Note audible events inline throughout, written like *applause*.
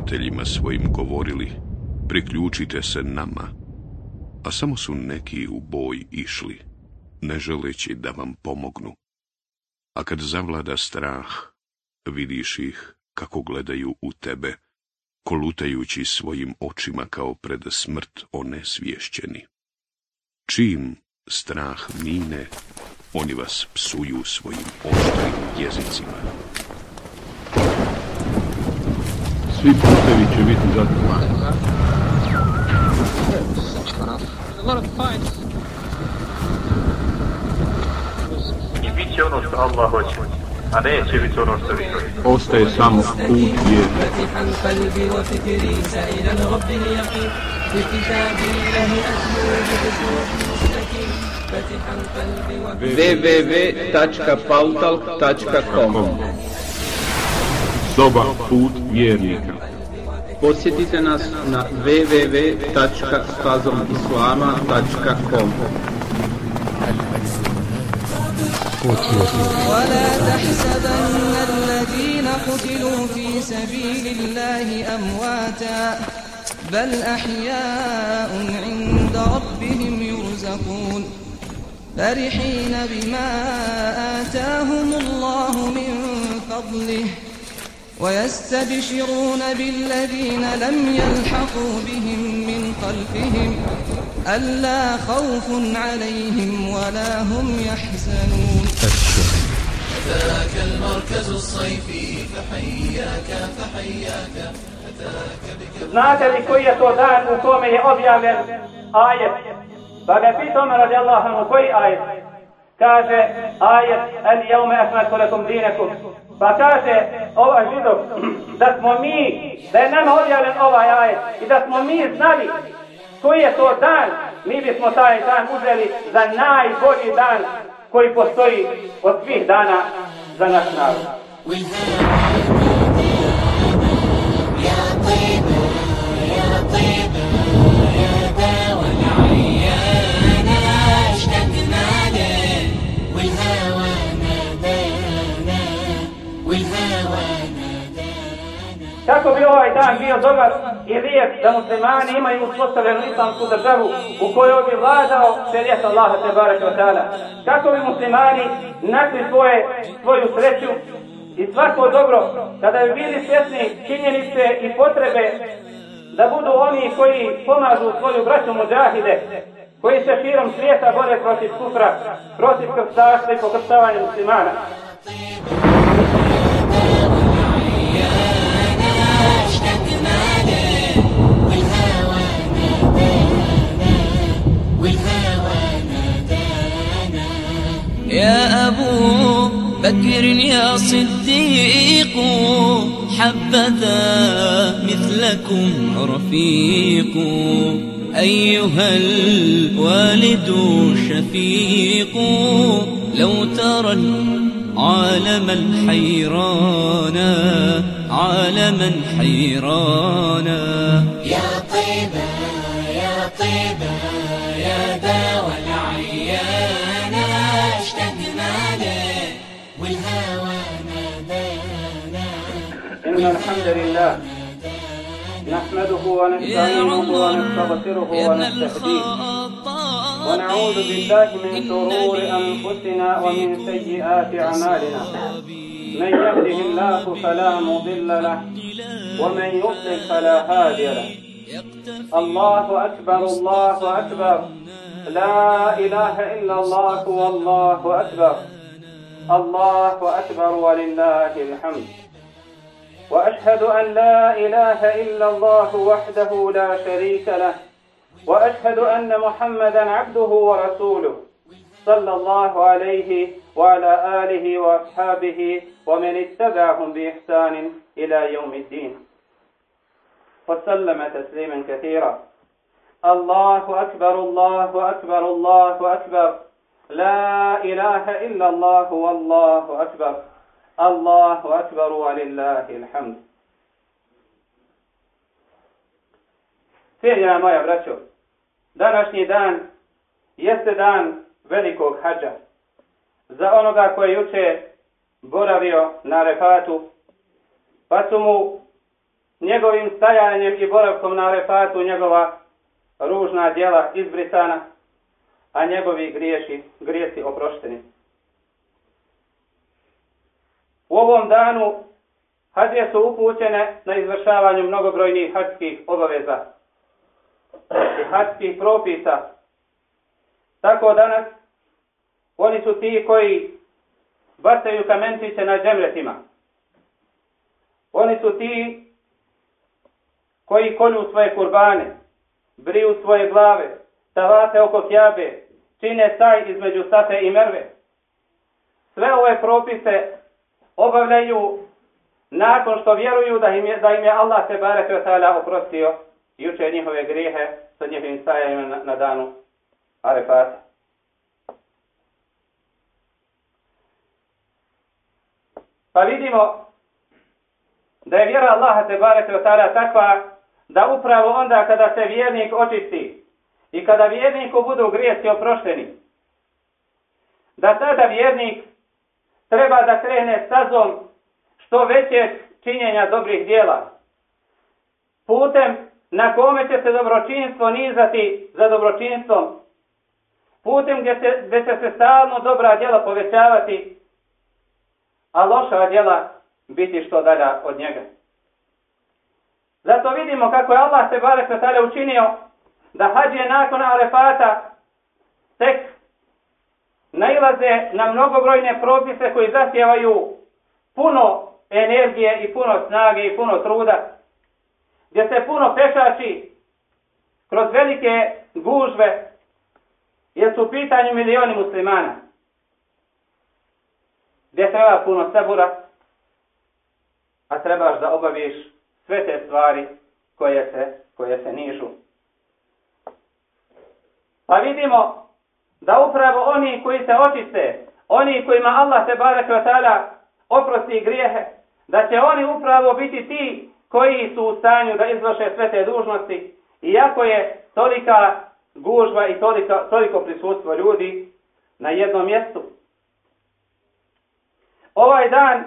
prijateljima svojim govorili, priključite se nama, a samo su neki u boj išli, ne želeći da vam pomognu. A kad zavlada strah, vidiš ih kako gledaju u tebe, kolutajući svojim očima kao pred smrt onesvješćeni. Čim strah mine, oni vas psuju svojim oštrim jezicima. svi putevi će biti zatvoreni. I bit će ono što Allah hoće, a neće biti ono što vi hoćete. Ostaje samo put vjeri. www.pautal.com Soba put vjernika. Posjetite nas na www.stazomislama.com ولا تحسبن الذين قتلوا في سبيل الله أمواتا بل أحياء عند ربهم يرزقون. فرحين بما آتاهم الله من فضله. ويستبشرون بالذين لم يلحقوا بهم من خلفهم ألا خوف عليهم ولا هم يحزنون أتاك المركز الصيفي فحياك فحياك أتاك li koji je to dan u kome je objavljen ajet? Pa ga pitam radi Allahom, koji ajet? Kaže ajet el jeume akmaltu lakum dinekum. Pa kaže ovaj židov da smo mi, da je nama objavljen ovaj ajet i da smo mi znali koji je to dan, mi bismo taj dan uzeli za najbolji dan koji postoji od svih dana za naš narod. Ovaj dan bio dobar i lijep da muslimani imaju uspostavljenu islamsku državu u kojoj bi vladao šerijet Allaha te barek. Kako bi muslimani našli svoje, svoju sreću i svako dobro kada bi bili svjesni činjenice i potrebe da budu oni koji pomažu svoju braću muđahide, koji se širom svijeta bore protiv kufra, protiv krstaštva i pokrstavanja muslimana. يا أبو بكر يا صديق حبذا مثلكم رفيق. أيها الوالد شفيق لو ترى العالم الحيرانا عالما حيرانا. إن الحمد لله. نحمده ونستعينه ونستغفره ونستهديه. ونعوذ بالله من شرور أنفسنا ومن سيئات أعمالنا. من يهده الله فلا مضل له ومن يضلل فلا هادي له. الله أكبر الله أكبر. لا إله إلا الله والله أكبر. الله أكبر ولله الحمد. وأشهد أن لا إله إلا الله وحده لا شريك له وأشهد أن محمدا عبده ورسوله صلى الله عليه وعلى آله وأصحابه ومن اتبعهم بإحسان إلى يوم الدين. وسلم تسليما كثيرا. الله أكبر الله أكبر الله أكبر. لا إله إلا الله والله أكبر. Allahu akbar wa lillahi alhamd. Cijenjena moja braćo, današnji dan jeste dan velikog hađa. Za onoga koji je juče boravio na refatu, pa su mu njegovim stajanjem i boravkom na refatu njegova ružna djela izbrisana, a njegovi griješi, griješi oprošteni. U ovom danu hađe su upućene na izvršavanju mnogobrojnih hađskih obaveza i hađskih propisa. Tako danas oni su ti koji bacaju kamenčiće na džemretima. Oni su ti koji kolju svoje kurbane, briju svoje glave, tavate oko kjabe, čine saj između Safe i Merve. Sve ove propise obavljaju nakon što vjeruju da im je, da im je Allah se barek oprostio i uče njihove grijehe sa njihovim stajajima na, na danu Arefata. Pa vidimo da je vjera Allaha te barek takva da upravo onda kada se vjernik očisti i kada vjerniku budu grijesi oprošteni, da tada vjernik treba da krene stazom što veće činjenja dobrih dijela. Putem na kome će se dobročinstvo nizati za dobročinstvom. Putem gdje, se, gdje će se stalno dobra djela povećavati, a loša djela biti što dalja od njega. Zato vidimo kako je Allah se barek učinio da hađe nakon Arefata tek nailaze na mnogobrojne propise koji zahtijevaju puno energije i puno snage i puno truda, gdje se puno pešači kroz velike gužve, jer su u pitanju milioni muslimana, gdje treba puno sabura, a trebaš da obaviš sve te stvari koje se, koje se nižu. Pa vidimo da upravo oni koji se očiste, oni kojima Allah se barek ta'ala oprosti grijehe, da će oni upravo biti ti koji su u stanju da izvrše sve te dužnosti, iako je tolika gužva i toliko, toliko prisustvo ljudi na jednom mjestu. Ovaj dan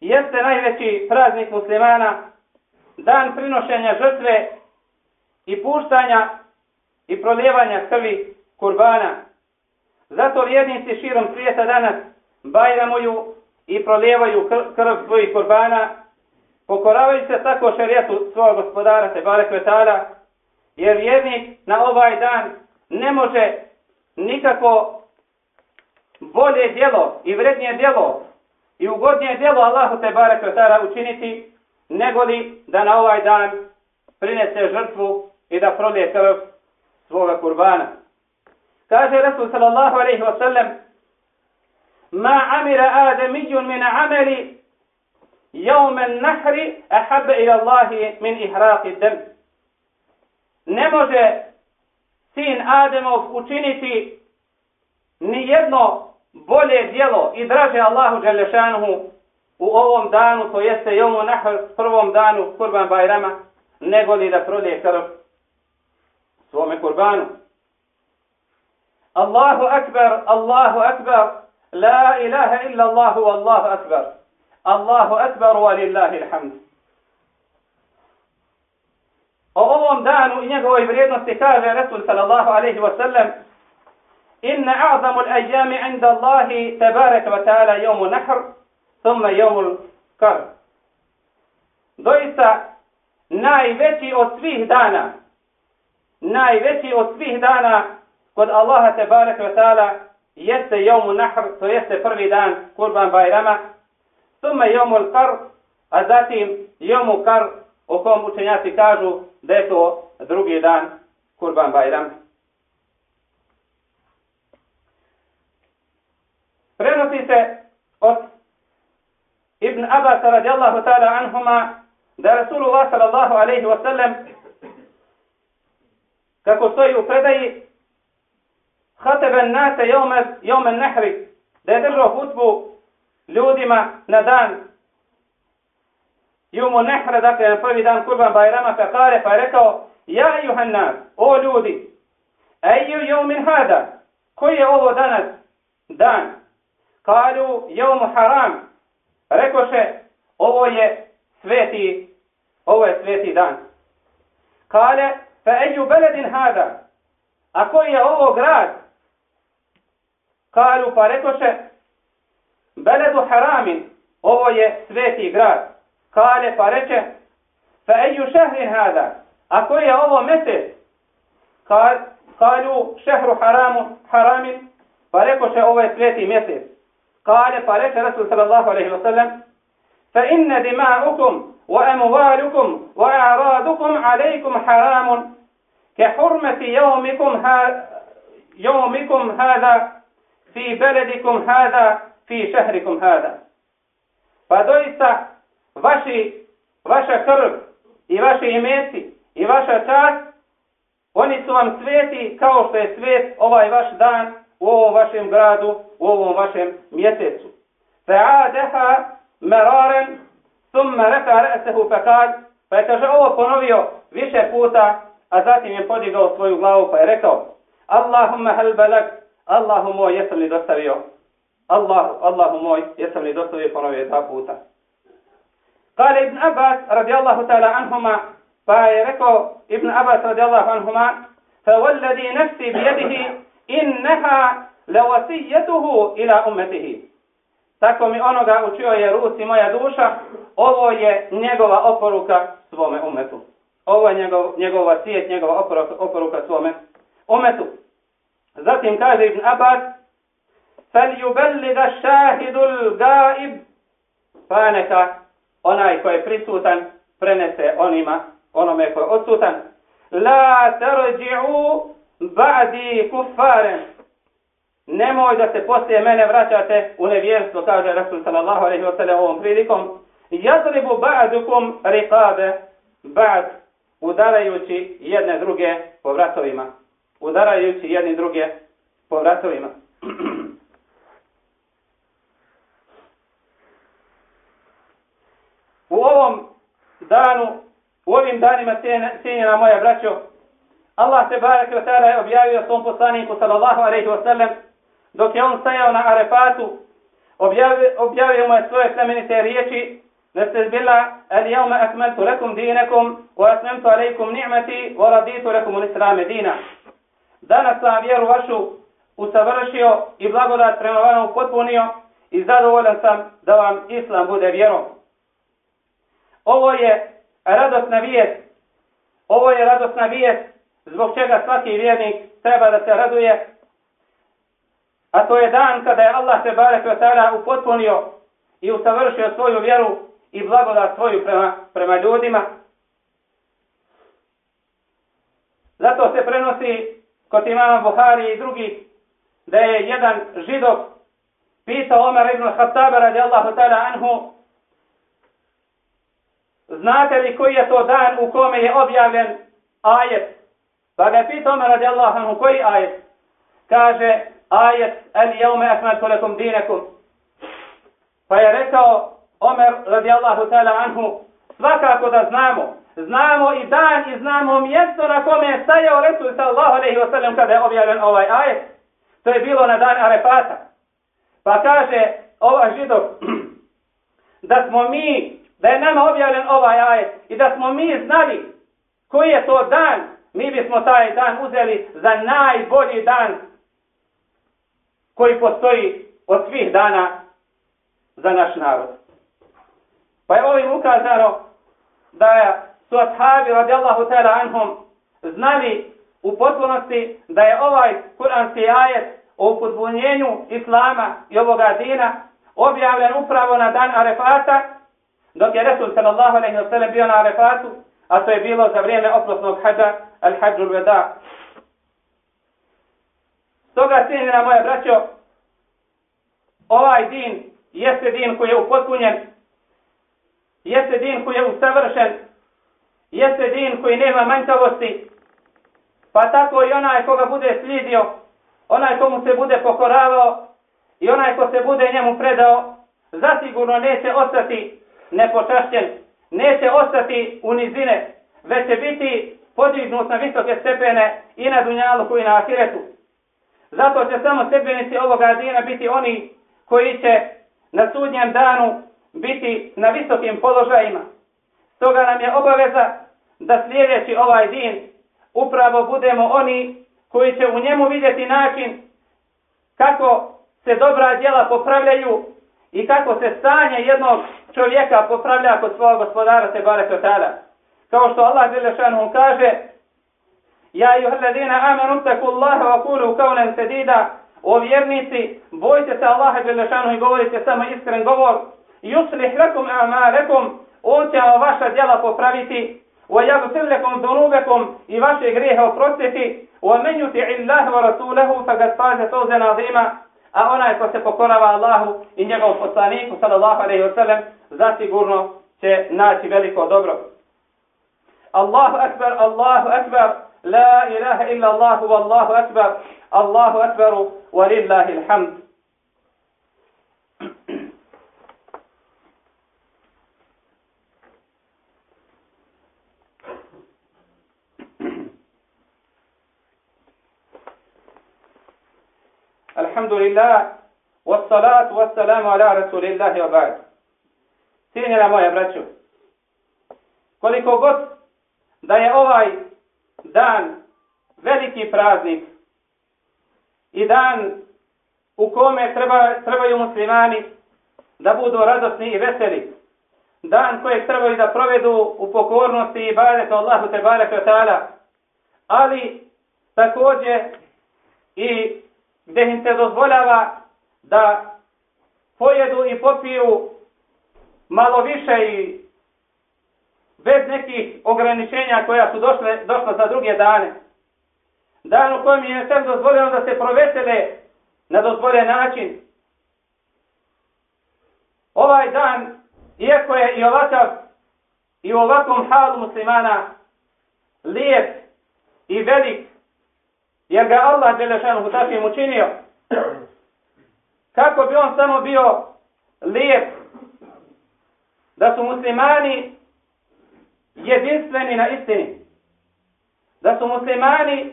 jeste najveći praznik muslimana, dan prinošenja žrtve i puštanja i proljevanja krvi kurbana. Zato vjernici širom svijeta danas bajramuju i prolijevaju krv svojih kurbana, pokoravajući se tako šarijetu svog gospodara se barek vetala, jer vjernik na ovaj dan ne može nikako bolje djelo i vrednije djelo i ugodnije djelo Allahu te barek vetala učiniti, nego li da na ovaj dan prinese žrtvu i da prolije krv svoga kurbana. Kaže Rasul sallallahu alaihi wa sallam Ma amira adamijun min ameli jaumen nahri ahabbe ila Allahi min ihraqi dem. Ne može sin Ademov učiniti ni jedno bolje djelo i draže Allahu Đalešanuhu u ovom danu, to jeste jomu nahr, prvom danu kurban Bajrama, nego li da prolije krv svome kurbanu. الله أكبر الله أكبر لا إله إلا الله والله أكبر الله أكبر ولله الحمد O ovom danu i njegovoj vrijednosti kaže Resul sallallahu alaihi wa sallam Inna a'zamu al-ajami inda Allahi tabaraka wa ta'ala jomu nahr thumma jomu kar Doista najveći od svih dana najveći od svih dana kod Allaha te barek ve taala jeste jomu nahr, to jeste prvi dan kurban bajrama, tome jomu kar, a zatim jomu kar, o kom učenjaci kažu da je to drugi dan kurban bajrama. Prenosi se od Ibn Abbas radijallahu ta'ala anhuma da Rasulullah sallallahu alaihi wa sallam kako stoji u predaji hatebe nase jome nehri da je držao hutbu ljudima na dan jumu nehre, dakle na prvi dan kurban bajrama pa kare pa je rekao ja juhannas, o ljudi eju jumin hada koji je ovo danas dan kalu jumu haram rekoše ovo je sveti ovo je sveti dan. Kale, fa eju beledin hada, a koji je ovo grad? Kalu, pa rekoše, beledu haramin, ovo je sveti grad. Kale, pa reče, fa eju šehrin hada, a koji je ovo mesec? Kalu, šehru haramu, haramin, pa rekoše, ovo je sveti mjesec. Kale, pa reče Rasul sallallahu alaihi wa sallam, fa inne dima'ukum, وأموالكم وأعراضكم عليكم حرام كحرمة يومكم, ها يومكم هذا fi beledikum hada, fi šehrikum hada. Pa doista vaši, vaša krv i vaši imeci i vaša čast, oni su vam sveti kao što je svet ovaj vaš dan u ovom vašem gradu, u ovom vašem mjesecu. Fa'adaha meraren summa reka resehu fekal, pa je kaže ovo ponovio više puta, a zatim je podigao svoju glavu pa je rekao Allahumma hal balak, Allahu moj, jesam li dostavio? Allah, Allahu moj, jesam li dostavio ponovio dva puta. Kale Ibn Abbas radijallahu ta'ala anhuma, pa je rekao Ibn Abbas radijallahu anhuma, فوالذي نفسي بيده إنها لوصيته إلى أمته tako mi onoga u čioj je ruci moja duša, ovo je njegova oporuka svome umetu. Ovo je njegov, njegova svijet, njegova oporuka, oporuka svome umetu. Zatim kaže Ibn Abbas, فَلْيُبَلِّغَ شَاهِدُ الْغَائِبِ Pa neka onaj koji je prisutan prenese onima, onome koji je odsutan. لَا تَرْجِعُوا بَعْدِي كُفَّارًا nemoj da se poslije mene vraćate u nevjerstvo, kaže Rasul sallallahu alaihi wa sallam ovom prilikom. Jadribu ba'dukum riqabe, ba'd, udarajući jedne druge po vratovima. Udarajući jedne druge po vratovima. *clears throat* u ovom danu, u ovim danima cijenjena moja braćo, Allah se barek je objavio svom poslaniku sallallahu alaihi wa sallam dok je on stajao na Arefatu, objavio, objavio mu je svoje plemenite riječi, akmeltu lekum dinekum, wa atmemtu alejkum ni'mati, wa raditu lekum un dina. Danas sam vjeru vašu usavršio i blagodat prema vam upotpunio i zadovoljan sam da vam islam bude vjerom. Ovo je radosna vijest. Ovo je radosna vijest zbog čega svaki vjernik treba da se raduje a to je dan kada je Allah se barek ta'ala upotpunio i usavršio svoju vjeru i blagodat svoju prema, prema ljudima. Zato se prenosi kod imama Buhari i drugi da je jedan židov pitao Omer ibn Khattaba radijallahu ta'ala anhu znate li koji je to dan u kome je objavljen ajet? Pa ga je pitao Omer radijallahu anhu koji ajet? Kaže ajet el jeume akmaltu lekum dinekum. Pa je rekao Omer radijallahu ta'ala anhu, svakako da znamo, znamo i dan i znamo mjesto na kome je stajao Resul sallallahu alaihi wa sallam kada je objavljen ovaj ajet. To je bilo na dan Arefata. Pa kaže ovaj židov, *clears throat* da smo mi, da je nama objavljen ovaj ajet i da smo mi znali koji je to dan, mi bismo taj dan uzeli za najbolji dan koji postoji od svih dana za naš narod. Pa je ovim ukazano da su ashabi radijallahu ta'ala anhum znali u potpunosti da je ovaj kuranski ajet o upotpunjenju Islama i ovoga dina objavljen upravo na dan Arefata, dok je Resul sallallahu alaihi wa sallam bio na Arefatu, a to je bilo za vrijeme oprosnog hađa, al-hađul veda, Stoga, cijenjena moja braćo, ovaj din jeste din koji je upotpunjen, jeste din koji je usavršen, jeste din koji nema manjkavosti, pa tako i onaj koga bude slijedio, onaj komu se bude pokoravao i onaj ko se bude njemu predao, zasigurno neće ostati nepočašćen, neće ostati u nizine, već će biti podignut na visoke stepene i na dunjalu i na ahiretu. Zato će samo sebenici ovoga dina biti oni koji će na sudnjem danu biti na visokim položajima. Stoga nam je obaveza da slijedeći ovaj din upravo budemo oni koji će u njemu vidjeti način kako se dobra djela popravljaju i kako se stanje jednog čovjeka popravlja kod svog gospodara te barek Kao što Allah Đelešanu kaže Ja i ladina amanu taku Allaha wa kulu kaunan sedida O vjernici, bojte se Allaha Đelešanu i govorite samo iskren govor. Yuslih lakum a'malakum, on će vaša djela popraviti. Yaghfir lakum dhunubakum i vaše grijehe oprostiti. Yuti' Allaha wa rasulahu faqad faza fawzan 'azima. A onaj ko se pokorava Allahu i njegovom poslaniku sallallahu alejhi ve sellem zasigurno će naći veliko dobro. Allahu akbar, Allahu akbar, la ilaha illa Allah, wallahu akbar, Allahu akbar, walillahi alhamd. Alhamdulillah, wassalatu wassalamu ala rasulillahi wa ba'd. Cijenjena moja braću. koliko god da je ovaj dan veliki praznik i dan u kome treba, trebaju muslimani da budu radosni i veseli, dan kojeg trebaju da provedu u pokornosti i baretu Allahu te barek ali također i gdje im se dozvoljava da pojedu i popiju malo više i bez nekih ograničenja koja su došle, došla za druge dane. Dan u kojem je sve dozvoljeno da se provetele na dozvoljen način. Ovaj dan, iako je i ovakav i u ovakvom halu muslimana lijep i velik, jer ga Allah Đelešanu takvim učinio, kako bi on samo bio lijep, da su muslimani jedinstveni na istini, da su muslimani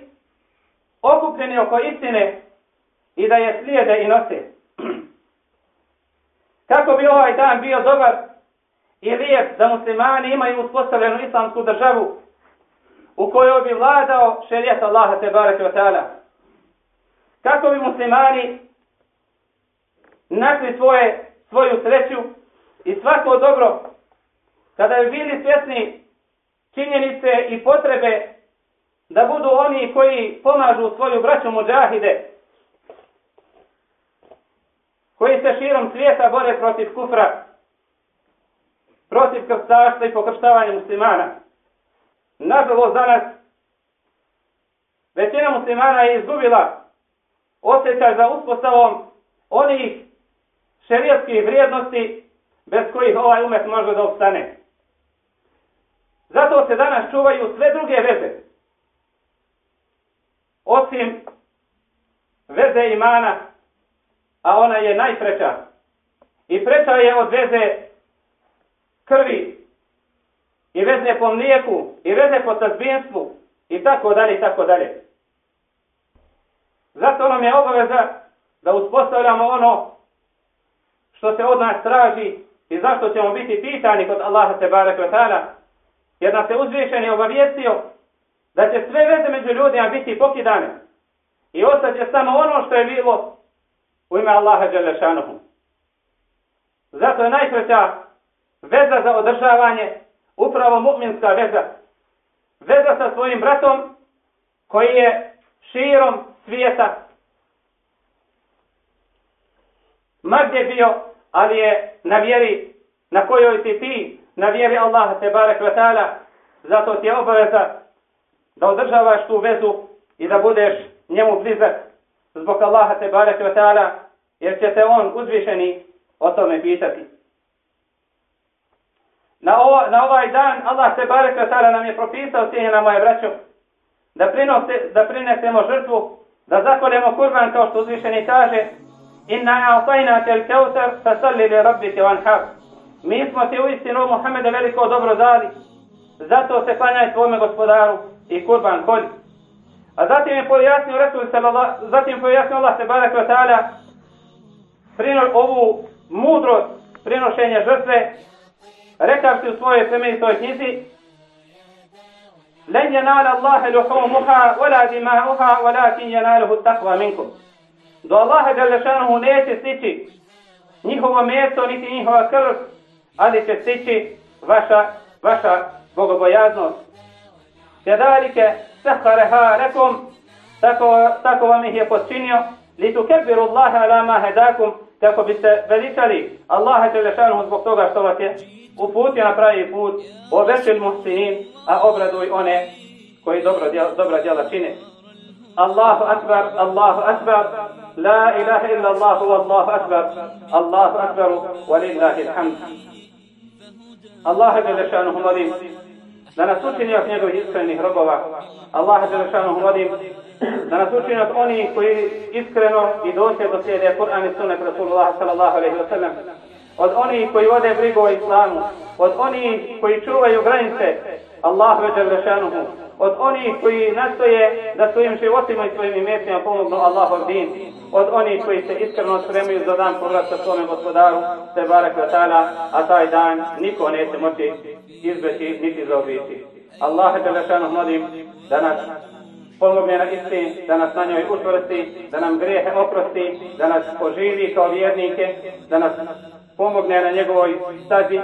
okupljeni oko istine i da je slijede i nose. Kako bi ovaj dan bio dobar i lijep da muslimani imaju uspostavljenu islamsku državu u kojoj bi vladao šerijet Allaha te barake wa Kako bi muslimani našli svoje, svoju sreću i svako dobro kada bi bili svjesni činjenice i potrebe da budu oni koji pomažu svoju braću muđahide, koji se širom svijeta bore protiv kufra, protiv krstaštva i pokrštavanja muslimana. Nažalost danas većina muslimana je izgubila osjećaj za uspostavom onih šerijatskih vrijednosti bez kojih ovaj umet može da ostane. Zato se danas čuvaju sve druge veze. Osim veze imana, a ona je najpreća. I preča je od veze krvi, i veze po mlijeku, i veze po tazbinstvu, i tako dalje, i tako dalje. Zato nam je obaveza da uspostavljamo ono što se od nas traži i zašto ćemo biti pitani kod Allaha te barek jer nas se uzvišen je obavijestio da će sve veze među ljudima biti pokidane i ostaće samo ono što je bilo u ime Allaha Đelešanuhu. Zato je najpreća veza za održavanje upravo mu'minska veza. Veza sa svojim bratom koji je širom svijeta. Ma gdje bio, ali je na vjeri na kojoj si ti na vjeri Allaha te barek ta'ala, zato ti je obaveza da održavaš tu vezu i da budeš njemu blizak zbog Allaha te barek ta'ala, jer će te on uzvišeni o tome pitati. Na, na ovaj dan Allah te barek ta'ala nam je propisao, cijenjena moje braćo, da, prinose, da prinesemo žrtvu, da zakoljemo kurban kao što uzvišeni kaže, Inna a'tajna tel kautar, fa salli li rabbike vanhar. Mi smo ti u istinu Muhammeda veliko dobro dali, zato se klanjaj svome gospodaru i kurban kolj. A zatim je pojasnio Resul zatim pojasnio Allah se ta'ala prino, ovu mudrost prinošenja žrtve rekavši u svojoj plemenitoj knjizi لن ينال الله لحومها ولا دماؤها ولكن يناله التقوى منكم do Allaha Đalešanuhu neće stići njihovo meso niti njihova krv, ali će stići vaša, vaša bogobojaznost. Kedalike saharaha rekom, tako, tako vam ih je počinio, li tu kebiru Allahe ala ma hedakum, kako biste veličali Allaha Đalešanuhu zbog toga što vas je uputio na pravi put, obešil muhsinin, a obraduj one koji dobro djela, dobra djela čine. Allahu akbar, Allahu akbar, la ilaha illa Allah, Allahu akbar, Allahu akbar, walillahi alhamd. Allaha Đelešanuhu molim da nas učini od njegovih iskrenih robova. Allaha Đelešanuhu molim da nas učini od onih koji iskreno i dosljedno slijede Kur'an i sunnet Rasulullah sallallahu alaihi wa sallam. Od onih koji vode brigu o islamu. Od onih koji čuvaju granice Allahu Đelešanuhu. Od onih koji nastoje da svojim životima i svojim imecima pomognu Allahov din. Od onih koji se iskreno spremaju za dan povratka svome gospodaru, te barak wa ta'ala, a taj dan niko neće moći izbeći niti zaobići. Allah Đelešanuhu molim da nas pomogne na istini, da nas na njoj učvrsti, da nam grijehe oprosti, da nas poživi kao vjernike, da nas pomogne na njegovoj stazi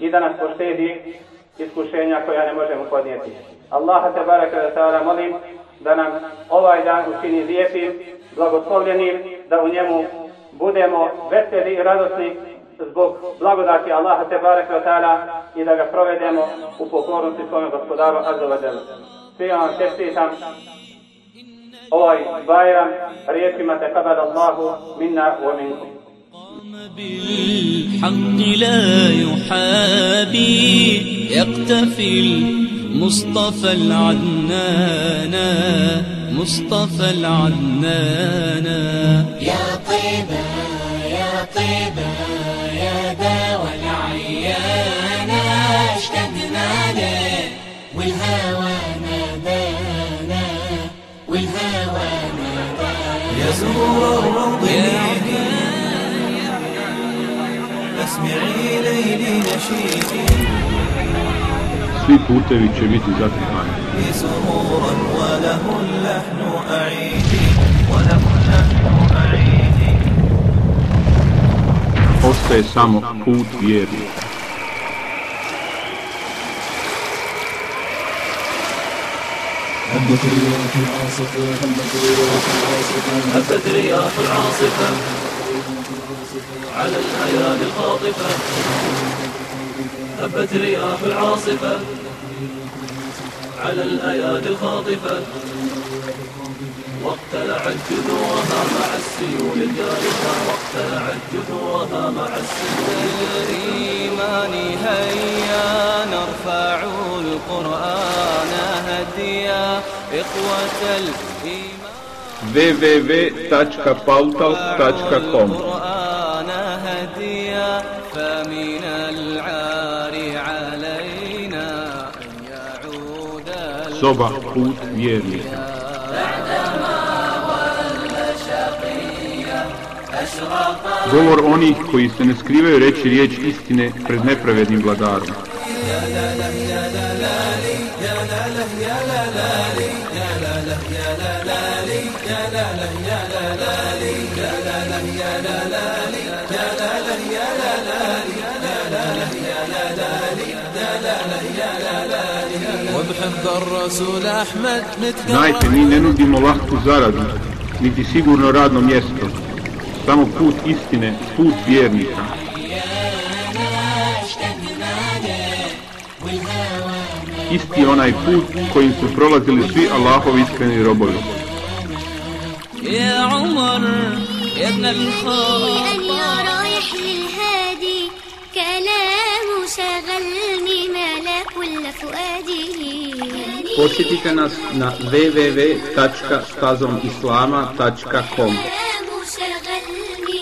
i da nas poštedi iskušenja koja ne možemo podnijeti. Allaha te baraka molim da nam ovaj dan učini lijepim, blagoslovljenim, da u njemu budemo veseli i radosni zbog blagodati Allaha te baraka i da ga provedemo u pokornosti svome gospodaru Azza wa Jalla. Svi vam čestitam ovaj Bajram riječima te kabad Allahu minna wa minkum. بالحق لا يحابي. يقتفي المصطفى العدنان مصطفى العدنان. يا طيبة يا طيبة يا داوى العيان اشتقنا لك والهوى نادانا والهوى نادانا. يا زهور الروض Nasmi'i lejli nešiti Svi putevi će biti zatrpani. Sumuran wa lahu lahnu a'idi Wa lahu lahnu a'idi Ostaje samo put vjernika. هبت رياح العاصفة هبت رياح العاصفة هبت رياح العاصفة على الأيادي الخاطفة. هبت رياح العاصفة على الأيادي الخاطفة. واقتلعت جذورها مع السيول الجارفة واقتلعت جذورها مع السيول الإيمان هيا نرفع القرآن هديا. إخوة الإيمان www.pautalk.com Soba put vjernika. Govor onih koji se ne skrivaju reći riječ istine pred nepravednim vladarom. Znajte, mi ne nudimo lahku zaradu, niti sigurno radno mjesto. Samo put istine, put vjernika. Isti je onaj put kojim su prolazili svi Allahovi iskreni robovi. يا عمر يا ابن أن الخطاب يا رايح للهادي كلام شغلني ملا كل فؤادي Posjetite nas na www.stazomislama.com شغلني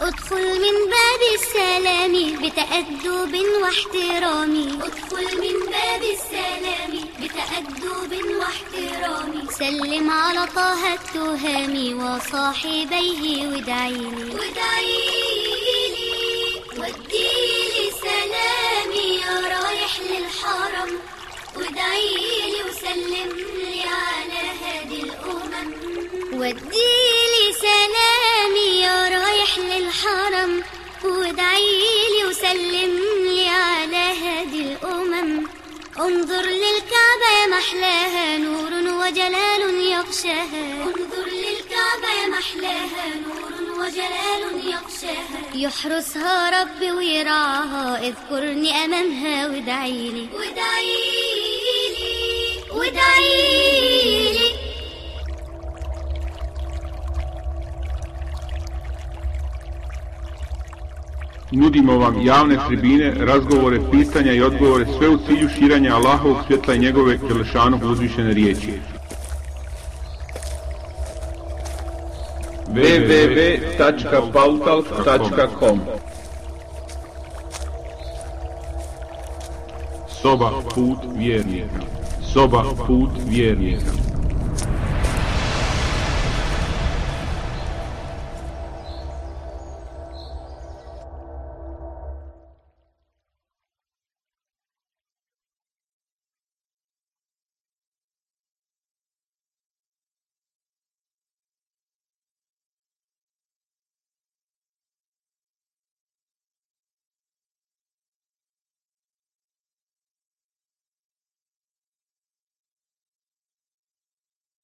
ادخل من باب السلام بتأدب واحترام ادخل من باب السلام بتأدب واحترام سلم على طه التهامي وصاحبيه وادعيلي وادعيلي وادعيلي وسلم لي على هادي الأمم. وديلي سلامي يا رايح للحرم. وادعيلي وسلم لي على هادي الأمم. انظر للكعبة يا محلاها نور وجلال يغشاها. انظر للكعبة يا محلاها نور وجلال يغشاها. يحرسها ربي ويرعاها اذكرني أمامها وادعيلي وادعيلي وادعيلي Nudimo vam javne tribine, razgovore, pitanja i odgovore sve u cilju širanja Allahovog svjetla i njegove Đelešanog uzvišene riječi. www.pautalk.com Soba put vjernika. Soba put vjernika.